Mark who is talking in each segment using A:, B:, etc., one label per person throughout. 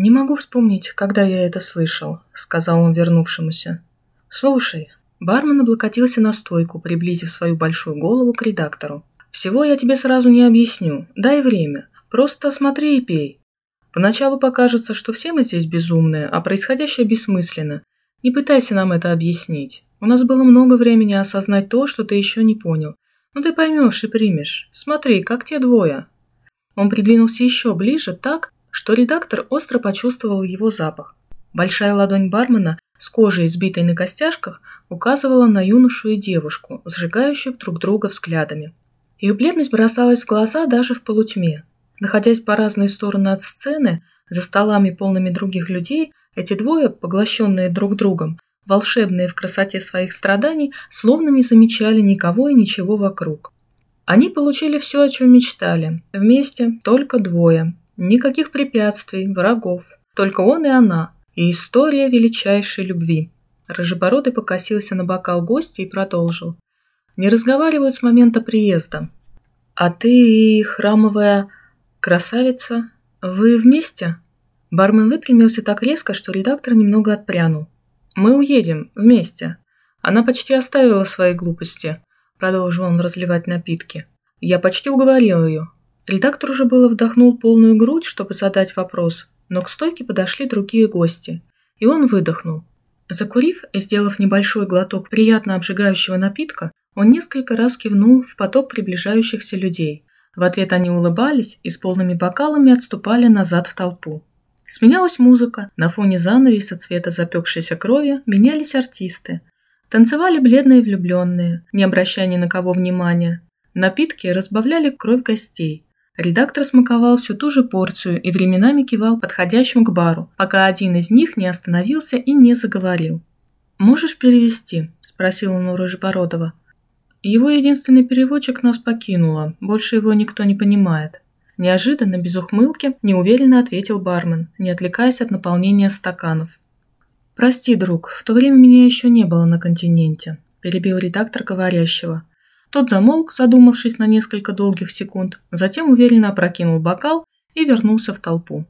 A: «Не могу вспомнить, когда я это слышал», — сказал он вернувшемуся. «Слушай». Бармен облокотился на стойку, приблизив свою большую голову к редактору. «Всего я тебе сразу не объясню. Дай время. Просто смотри и пей. Поначалу покажется, что все мы здесь безумные, а происходящее бессмысленно. Не пытайся нам это объяснить. У нас было много времени осознать то, что ты еще не понял. Но ты поймешь и примешь. Смотри, как те двое». Он придвинулся еще ближе так, что редактор остро почувствовал его запах. Большая ладонь бармена с кожей, сбитой на костяшках, указывала на юношу и девушку, сжигающих друг друга взглядами. Их бледность бросалась в глаза даже в полутьме. Находясь по разные стороны от сцены, за столами полными других людей, эти двое, поглощенные друг другом, волшебные в красоте своих страданий, словно не замечали никого и ничего вокруг. Они получили все, о чем мечтали. Вместе только двое. Никаких препятствий, врагов. Только он и она. И история величайшей любви. Рыжебородый покосился на бокал гостя и продолжил. Не разговаривают с момента приезда. А ты храмовая красавица, вы вместе? Бармен выпрямился так резко, что редактор немного отпрянул. Мы уедем вместе. Она почти оставила свои глупости, продолжил он разливать напитки. Я почти уговорил ее. Редактор уже было вдохнул полную грудь, чтобы задать вопрос, но к стойке подошли другие гости, и он выдохнул. Закурив и сделав небольшой глоток приятно обжигающего напитка, он несколько раз кивнул в поток приближающихся людей. В ответ они улыбались и с полными бокалами отступали назад в толпу. Сменялась музыка, на фоне занавеса цвета запекшейся крови менялись артисты. Танцевали бледные влюбленные, не обращая ни на кого внимания. Напитки разбавляли кровь гостей, Редактор смаковал всю ту же порцию и временами кивал подходящим к бару, пока один из них не остановился и не заговорил. «Можешь перевести?» – спросил он у Рыжебородова. Его единственный переводчик нас покинула, больше его никто не понимает. Неожиданно, без ухмылки, неуверенно ответил бармен, не отвлекаясь от наполнения стаканов. «Прости, друг, в то время меня еще не было на континенте», – перебил редактор говорящего. Тот замолк, задумавшись на несколько долгих секунд, затем уверенно опрокинул бокал и вернулся в толпу.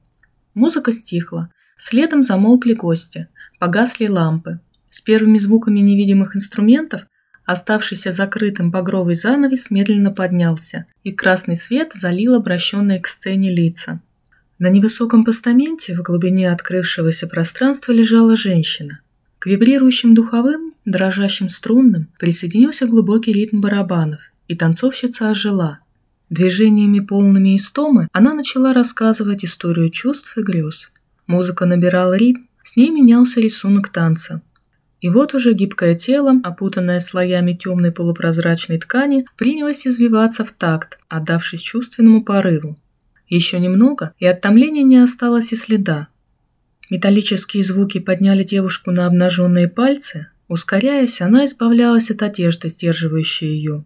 A: Музыка стихла, следом замолкли гости, погасли лампы. С первыми звуками невидимых инструментов оставшийся закрытым багровый занавес медленно поднялся, и красный свет залил обращенные к сцене лица. На невысоком постаменте в глубине открывшегося пространства лежала женщина – к вибрирующим духовым, дрожащим струнным присоединился глубокий ритм барабанов, и танцовщица ожила. Движениями полными истомы она начала рассказывать историю чувств и грез. Музыка набирала ритм, с ней менялся рисунок танца. И вот уже гибкое тело, опутанное слоями темной полупрозрачной ткани, принялось извиваться в такт, отдавшись чувственному порыву. Еще немного, и от томления не осталось и следа, Металлические звуки подняли девушку на обнаженные пальцы. Ускоряясь, она избавлялась от одежды, сдерживающей ее.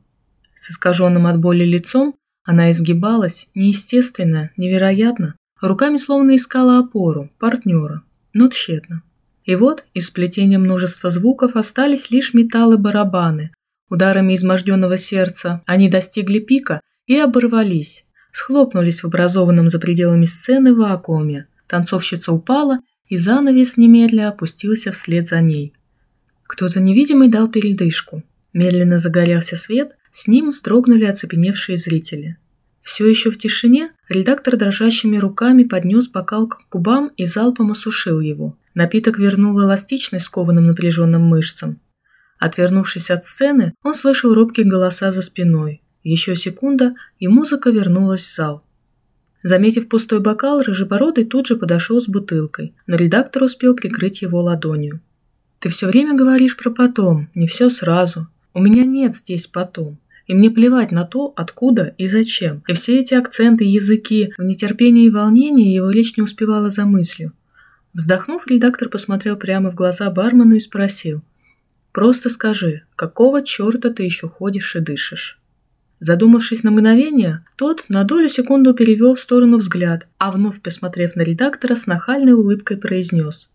A: С искаженным от боли лицом она изгибалась, неестественно, невероятно, руками словно искала опору, партнера, но тщетно. И вот из сплетения множества звуков остались лишь металлы-барабаны. Ударами изможденного сердца они достигли пика и оборвались, схлопнулись в образованном за пределами сцены вакууме. Танцовщица упала и занавес немедля опустился вслед за ней. Кто-то невидимый дал передышку. Медленно загорелся свет, с ним вздрогнули оцепеневшие зрители. Все еще в тишине редактор дрожащими руками поднес бокал к губам и залпом осушил его. Напиток вернул эластичность скованным напряженным мышцам. Отвернувшись от сцены, он слышал робкие голоса за спиной. Еще секунда, и музыка вернулась в зал. Заметив пустой бокал, Рыжебородый тут же подошел с бутылкой, но редактор успел прикрыть его ладонью. «Ты все время говоришь про потом, не все сразу. У меня нет здесь потом. И мне плевать на то, откуда и зачем. И все эти акценты, языки, в нетерпении и волнении его речь не успевала за мыслью. Вздохнув, редактор посмотрел прямо в глаза бармену и спросил. «Просто скажи, какого черта ты еще ходишь и дышишь?» Задумавшись на мгновение, тот на долю секунду перевел в сторону взгляд, а вновь посмотрев на редактора, с нахальной улыбкой произнес.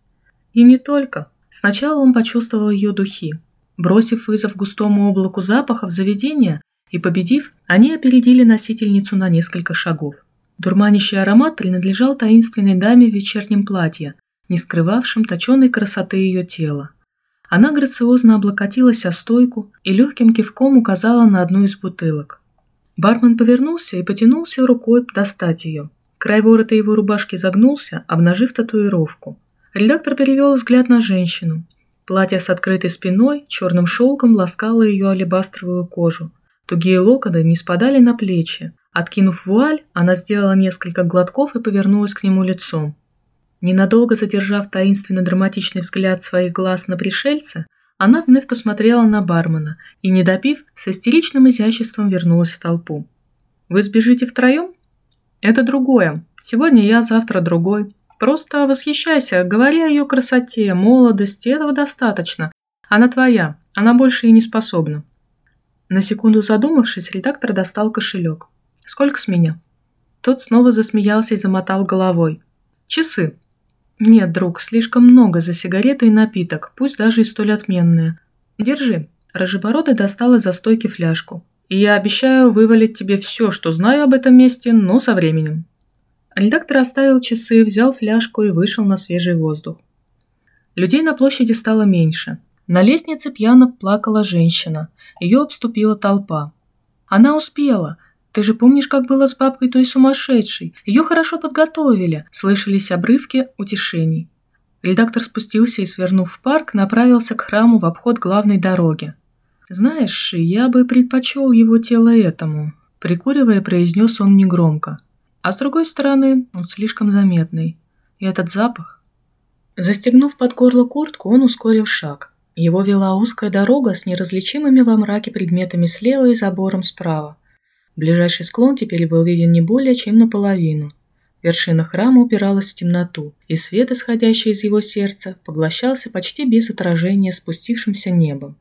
A: И не только. Сначала он почувствовал ее духи. Бросив вызов густому облаку запахов заведения и победив, они опередили носительницу на несколько шагов. Дурманящий аромат принадлежал таинственной даме в вечернем платье, не скрывавшем точеной красоты ее тела. Она грациозно облокотилась о стойку и легким кивком указала на одну из бутылок. Бармен повернулся и потянулся рукой достать ее. Край ворота его рубашки загнулся, обнажив татуировку. Редактор перевел взгляд на женщину. Платье с открытой спиной черным шелком ласкало ее алебастровую кожу. Тугие локоны не спадали на плечи. Откинув вуаль, она сделала несколько глотков и повернулась к нему лицом. Ненадолго задержав таинственно драматичный взгляд своих глаз на пришельца, она вновь посмотрела на бармена и, не допив, с истеричным изяществом вернулась в толпу. «Вы сбежите втроем?» «Это другое. Сегодня я, завтра другой. Просто восхищайся, говори о ее красоте, молодости, этого достаточно. Она твоя, она больше и не способна». На секунду задумавшись, редактор достал кошелек. «Сколько с меня?» Тот снова засмеялся и замотал головой. «Часы». «Нет, друг, слишком много за сигареты и напиток, пусть даже и столь отменные. Держи». Рожебородый достал из-за стойки фляжку. «И я обещаю вывалить тебе все, что знаю об этом месте, но со временем». Редактор оставил часы, взял фляжку и вышел на свежий воздух. Людей на площади стало меньше. На лестнице пьяно плакала женщина. Ее обступила толпа. Она успела. Ты же помнишь, как было с бабкой той сумасшедшей? Ее хорошо подготовили. Слышались обрывки утешений. Редактор спустился и, свернув в парк, направился к храму в обход главной дороги. «Знаешь, я бы предпочел его тело этому», – прикуривая, произнес он негромко. А с другой стороны, он слишком заметный. И этот запах... Застегнув под горло куртку, он ускорил шаг. Его вела узкая дорога с неразличимыми во мраке предметами слева и забором справа. Ближайший склон теперь был виден не более чем наполовину. Вершина храма упиралась в темноту, и свет, исходящий из его сердца, поглощался почти без отражения спустившимся небом.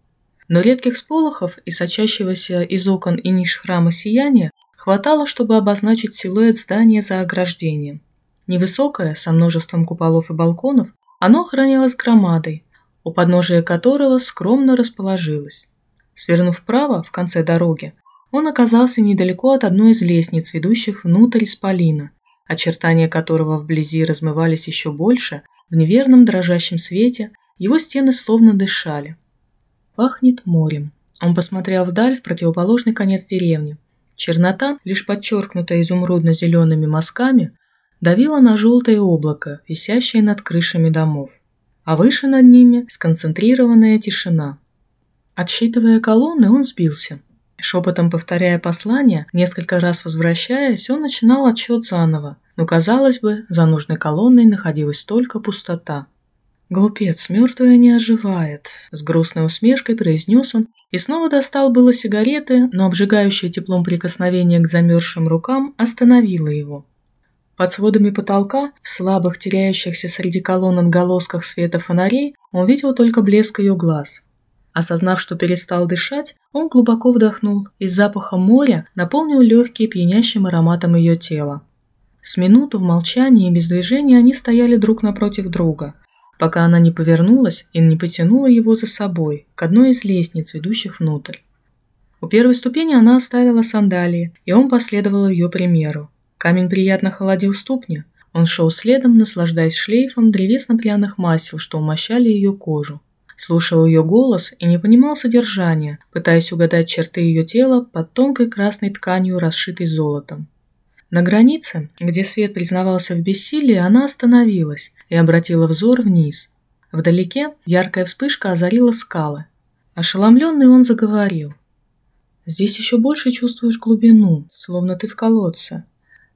A: Но редких сполохов и сочащегося из окон и ниш храма сияния хватало, чтобы обозначить силуэт здания за ограждением. Невысокое, со множеством куполов и балконов, оно охранялось громадой, у подножия которого скромно расположилась. Свернув вправо, в конце дороги, он оказался недалеко от одной из лестниц, ведущих внутрь исполина, очертания которого вблизи размывались еще больше, в неверном дрожащем свете его стены словно дышали. Пахнет морем. Он посмотрел вдаль в противоположный конец деревни. Чернота, лишь подчеркнутая изумрудно-зелеными мазками, давила на желтое облако, висящее над крышами домов а выше над ними сконцентрированная тишина. Отсчитывая колонны, он сбился. Шепотом повторяя послание, несколько раз возвращаясь, он начинал отсчет заново, но, казалось бы, за нужной колонной находилась только пустота. «Глупец, мертвая не оживает», – с грустной усмешкой произнес он и снова достал было сигареты, но обжигающее теплом прикосновение к замерзшим рукам остановило его. Под сводами потолка, в слабых, теряющихся среди колонн отголосках света фонарей, он видел только блеск ее глаз. Осознав, что перестал дышать, он глубоко вдохнул и запахом моря наполнил легкие пьянящим ароматом ее тела. С минуту в молчании и без движения они стояли друг напротив друга, пока она не повернулась и не потянула его за собой к одной из лестниц, ведущих внутрь. У первой ступени она оставила сандалии, и он последовал ее примеру. Камень приятно холодил ступни. Он шел следом, наслаждаясь шлейфом древесно-пряных масел, что умощали ее кожу. Слушал ее голос и не понимал содержания, пытаясь угадать черты ее тела под тонкой красной тканью, расшитой золотом. На границе, где свет признавался в бессилии, она остановилась и обратила взор вниз. Вдалеке яркая вспышка озарила скалы. Ошеломленный он заговорил. «Здесь еще больше чувствуешь глубину, словно ты в колодце.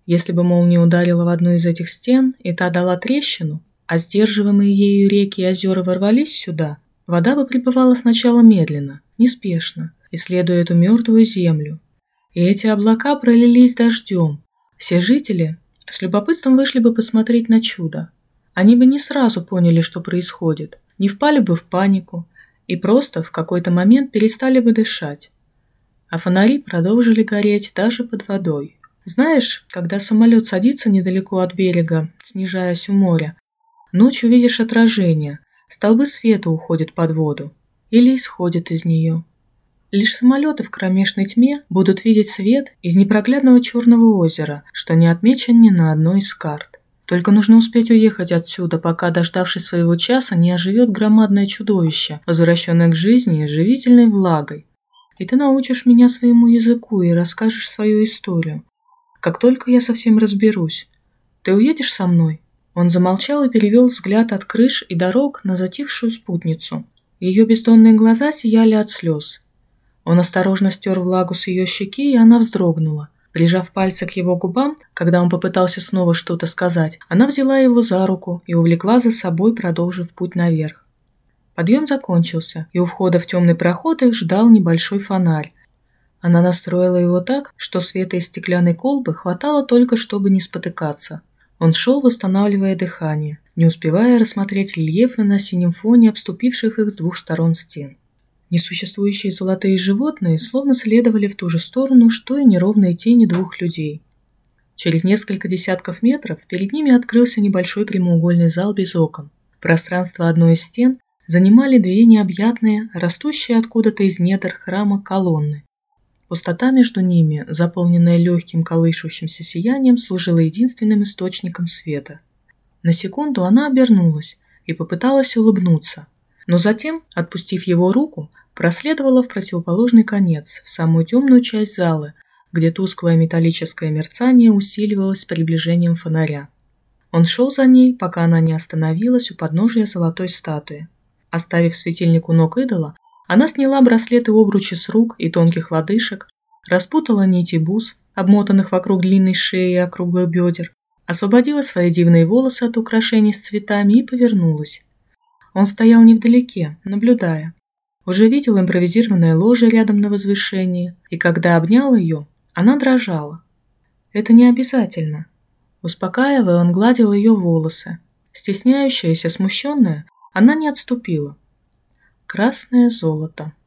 A: Если бы молния ударила в одну из этих стен, и та дала трещину, а сдерживаемые ею реки и озера ворвались сюда, вода бы прибывала сначала медленно, неспешно, исследуя эту мертвую землю. И эти облака пролились дождем. Все жители с любопытством вышли бы посмотреть на чудо. Они бы не сразу поняли, что происходит, не впали бы в панику и просто в какой-то момент перестали бы дышать. А фонари продолжили гореть даже под водой. Знаешь, когда самолет садится недалеко от берега, снижаясь у моря, ночью видишь отражение, столбы света уходят под воду или исходят из нее. Лишь самолеты в кромешной тьме будут видеть свет из непроглядного черного озера, что не отмечен ни на одной из карт. Только нужно успеть уехать отсюда, пока, дождавшись своего часа, не оживет громадное чудовище, возвращенное к жизни живительной влагой. И ты научишь меня своему языку и расскажешь свою историю. Как только я совсем разберусь. Ты уедешь со мной?» Он замолчал и перевел взгляд от крыш и дорог на затихшую спутницу. Ее бездонные глаза сияли от слез. Он осторожно стер влагу с ее щеки, и она вздрогнула. Прижав пальцы к его губам, когда он попытался снова что-то сказать, она взяла его за руку и увлекла за собой, продолжив путь наверх. Подъем закончился, и у входа в темный проход их ждал небольшой фонарь. Она настроила его так, что света из стеклянной колбы хватало только, чтобы не спотыкаться. Он шел, восстанавливая дыхание, не успевая рассмотреть рельефы на синем фоне обступивших их с двух сторон стен. Несуществующие золотые животные словно следовали в ту же сторону, что и неровные тени двух людей. Через несколько десятков метров перед ними открылся небольшой прямоугольный зал без окон. Пространство одной из стен занимали две необъятные, растущие откуда-то из недр храма колонны. Пустота между ними, заполненная легким колышущимся сиянием, служила единственным источником света. На секунду она обернулась и попыталась улыбнуться, но затем, отпустив его руку, проследовала в противоположный конец, в самую темную часть зала, где тусклое металлическое мерцание усиливалось приближением фонаря. Он шел за ней, пока она не остановилась у подножия золотой статуи. Оставив светильник у ног идола, она сняла браслеты обручи с рук и тонких лодыжек, распутала нити бус, обмотанных вокруг длинной шеи и округлых бедер, освободила свои дивные волосы от украшений с цветами и повернулась. Он стоял невдалеке, наблюдая, уже видел импровизированное ложе рядом на возвышении, и когда обнял ее, она дрожала. Это не обязательно. Успокаивая, он гладил ее волосы. Стесняющаяся, смущенная, она не отступила. Красное золото.